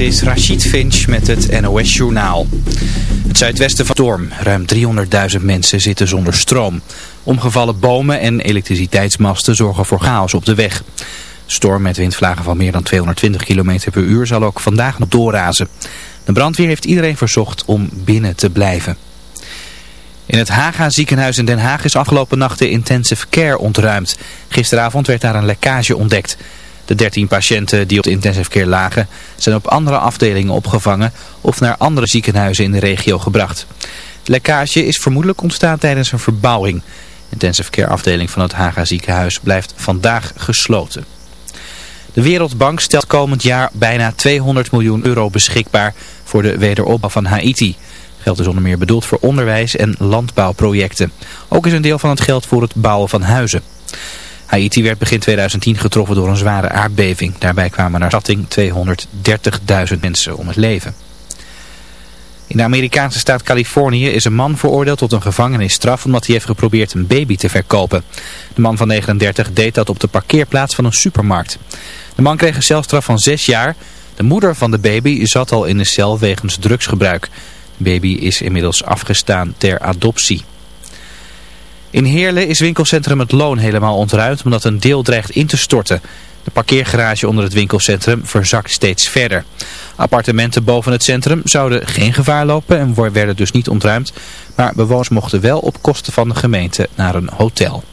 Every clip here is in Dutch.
Dit is Rachid Finch met het NOS Journaal. Het zuidwesten van Storm. Ruim 300.000 mensen zitten zonder stroom. Omgevallen bomen en elektriciteitsmasten zorgen voor chaos op de weg. Storm met windvlagen van meer dan 220 km per uur zal ook vandaag nog doorrazen. De brandweer heeft iedereen verzocht om binnen te blijven. In het Haga ziekenhuis in Den Haag is afgelopen nacht de intensive care ontruimd. Gisteravond werd daar een lekkage ontdekt. De 13 patiënten die op de intensive care lagen zijn op andere afdelingen opgevangen of naar andere ziekenhuizen in de regio gebracht. De lekkage is vermoedelijk ontstaan tijdens een verbouwing. De intensive care afdeling van het Haga ziekenhuis blijft vandaag gesloten. De Wereldbank stelt komend jaar bijna 200 miljoen euro beschikbaar voor de wederopbouw van Haiti. Geld is onder meer bedoeld voor onderwijs en landbouwprojecten. Ook is een deel van het geld voor het bouwen van huizen. Haiti werd begin 2010 getroffen door een zware aardbeving. Daarbij kwamen naar schatting 230.000 mensen om het leven. In de Amerikaanse staat Californië is een man veroordeeld tot een gevangenisstraf omdat hij heeft geprobeerd een baby te verkopen. De man van 39 deed dat op de parkeerplaats van een supermarkt. De man kreeg een celstraf van 6 jaar. De moeder van de baby zat al in de cel wegens drugsgebruik. De baby is inmiddels afgestaan ter adoptie. In Heerlen is winkelcentrum Het Loon helemaal ontruimd omdat een deel dreigt in te storten. De parkeergarage onder het winkelcentrum verzakt steeds verder. Appartementen boven het centrum zouden geen gevaar lopen en werden dus niet ontruimd. Maar bewoners mochten wel op kosten van de gemeente naar een hotel.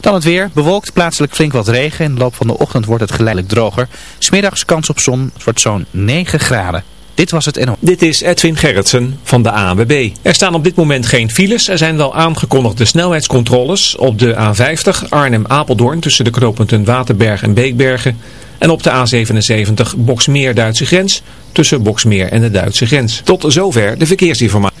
Dan het weer. Bewolkt, plaatselijk flink wat regen. In de loop van de ochtend wordt het geleidelijk droger. Smiddags kans op zon. Het wordt zo'n 9 graden. Dit was het NO. Dit is Edwin Gerritsen van de ANWB. Er staan op dit moment geen files. Er zijn wel aangekondigde snelheidscontroles op de A50 Arnhem-Apeldoorn tussen de knooppunten Waterberg en Beekbergen. En op de A77 Boksmeer-Duitse grens tussen Boksmeer en de Duitse grens. Tot zover de verkeersinformatie.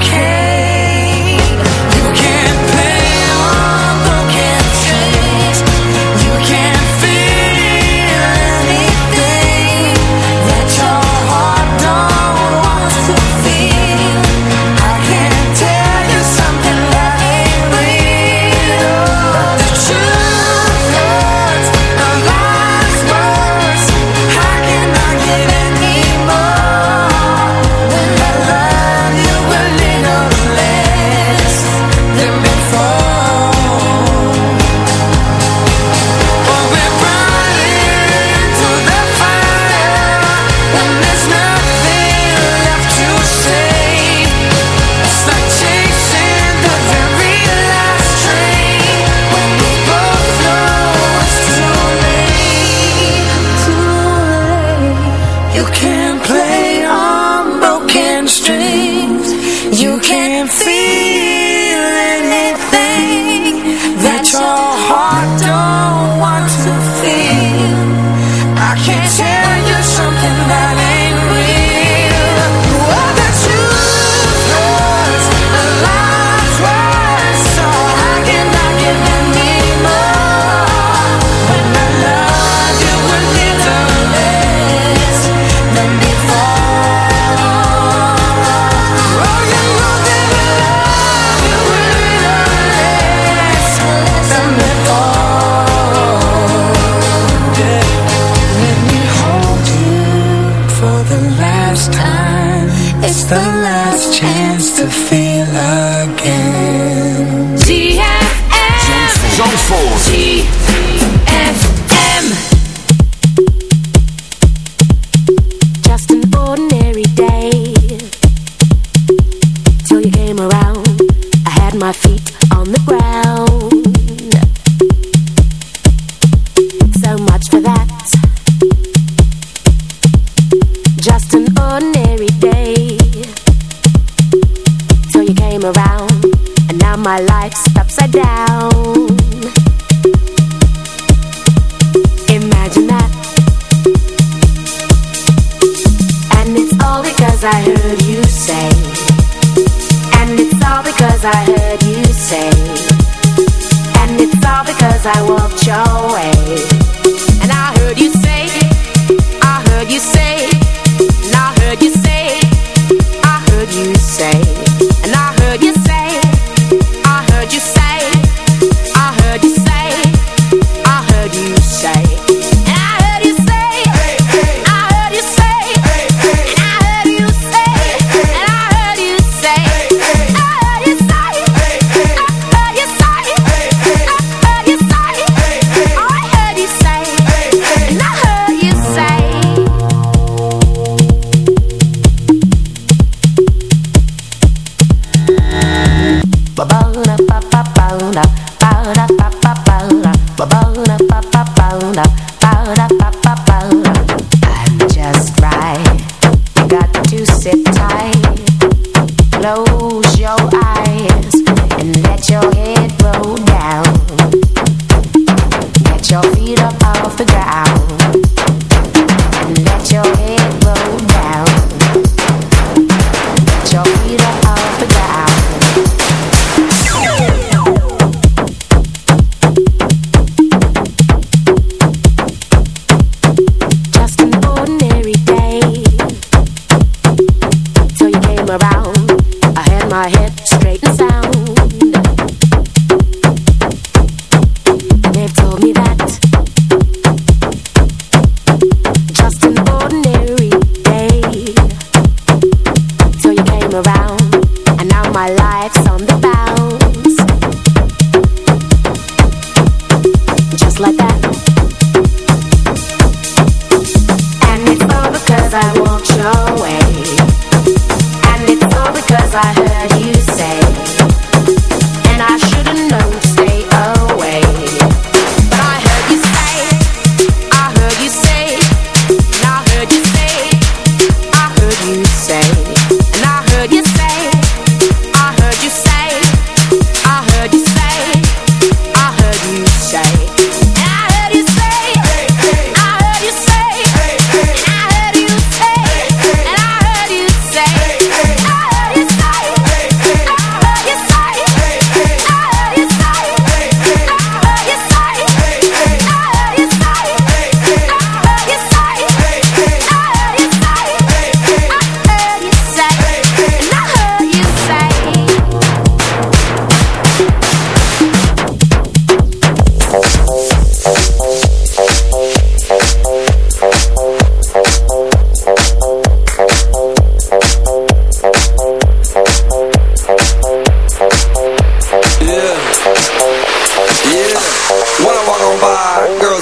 care.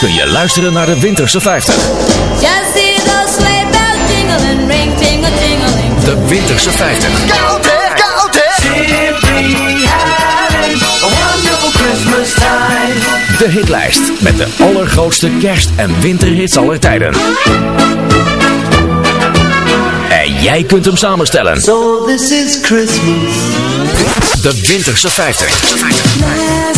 kun je luisteren naar de Winterse 50. Just see those sleigh bells jingling, ring, tingle, tingling. De Winterse 50. Koud hè, koud hè. Simply having a wonderful Christmas time. De hitlijst met de allergrootste kerst- en winterhits aller tijden. En jij kunt hem samenstellen. So this is Christmas. De Winterse 50.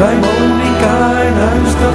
Bij Monica in huis,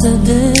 the good.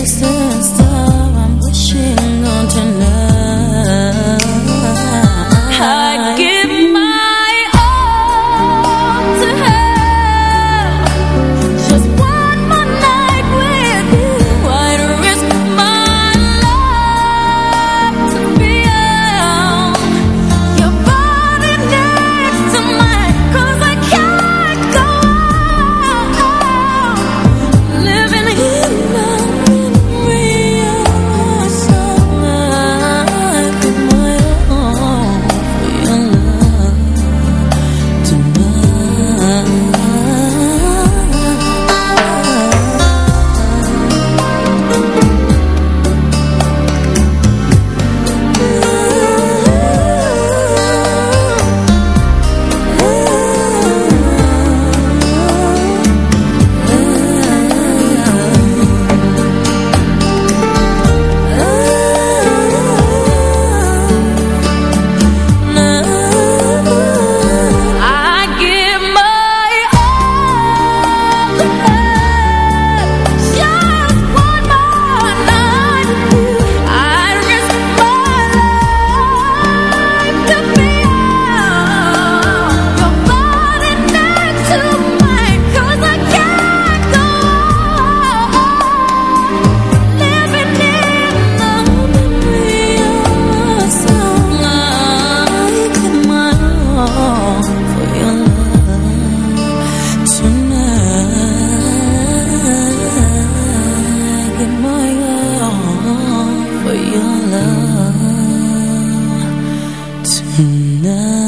Nah.